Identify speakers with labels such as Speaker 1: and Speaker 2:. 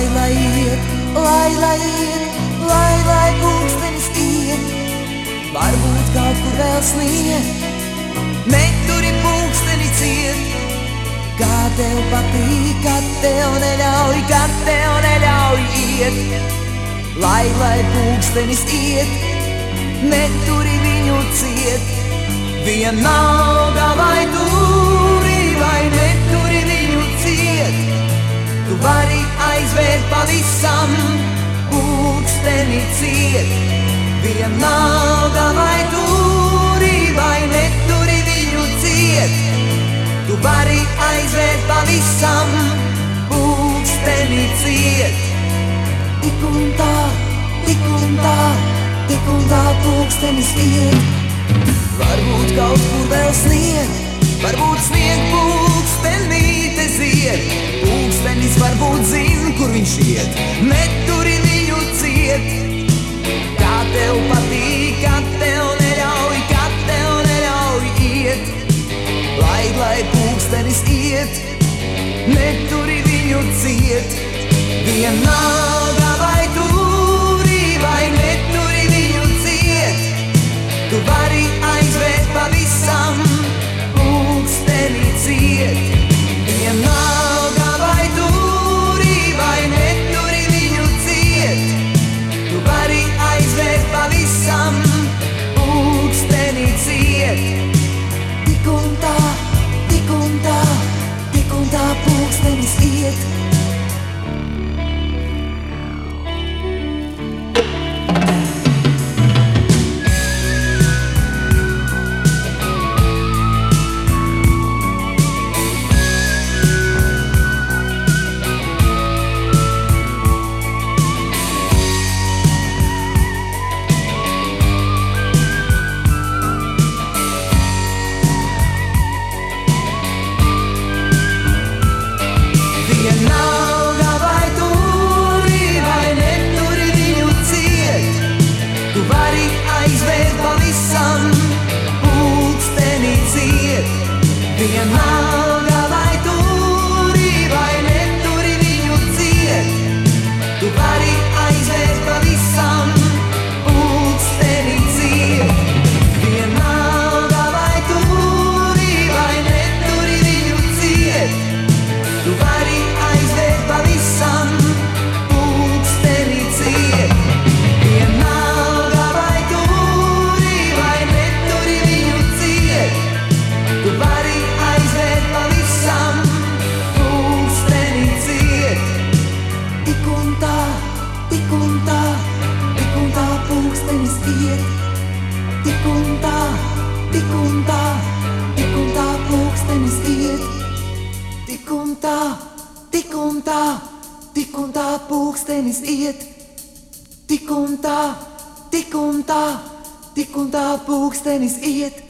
Speaker 1: Lai, lai iet, lai, lai iet, lai, lai pulkstenis iet, varbūt kaut kur vēl sniegt. Neturi pulksteni ciet, kā tev patīk, kad tev neļauj, kad tev neļauj iet. Lai, lai pulkstenis iet, neturi viņu ciet, vienalga vai turi vai neturi viņu ciet. Tu vari aizvērt pavisam, pulksteni ciet, vienalga vai turi vai neturi viņu ciet. Tu vari aizvērt pavisam, pulksteni ciet. Tik un tā, tik un tā, tik un tā pulkstenis iet. Varbūt kaut kur vēl sniegt, varbūt sniegt pulkstenīte zina, kur viņš iet, neturi viņu ciet. Kā tev patīk, kad tev neļauj, kad tev neļauj iet. Lai, lai pulkstenis iet, neturi viņu ciet. Vienalga pulkstenis Vienalga pulkstenis iet. Tik un tā, tik un tā, tik un tā pulkstenis iet. Tik un tā, tik un tā, tik un tā pulkstenis iet. Tik un tā, tik un tā, tik un tā pulkstenis iet.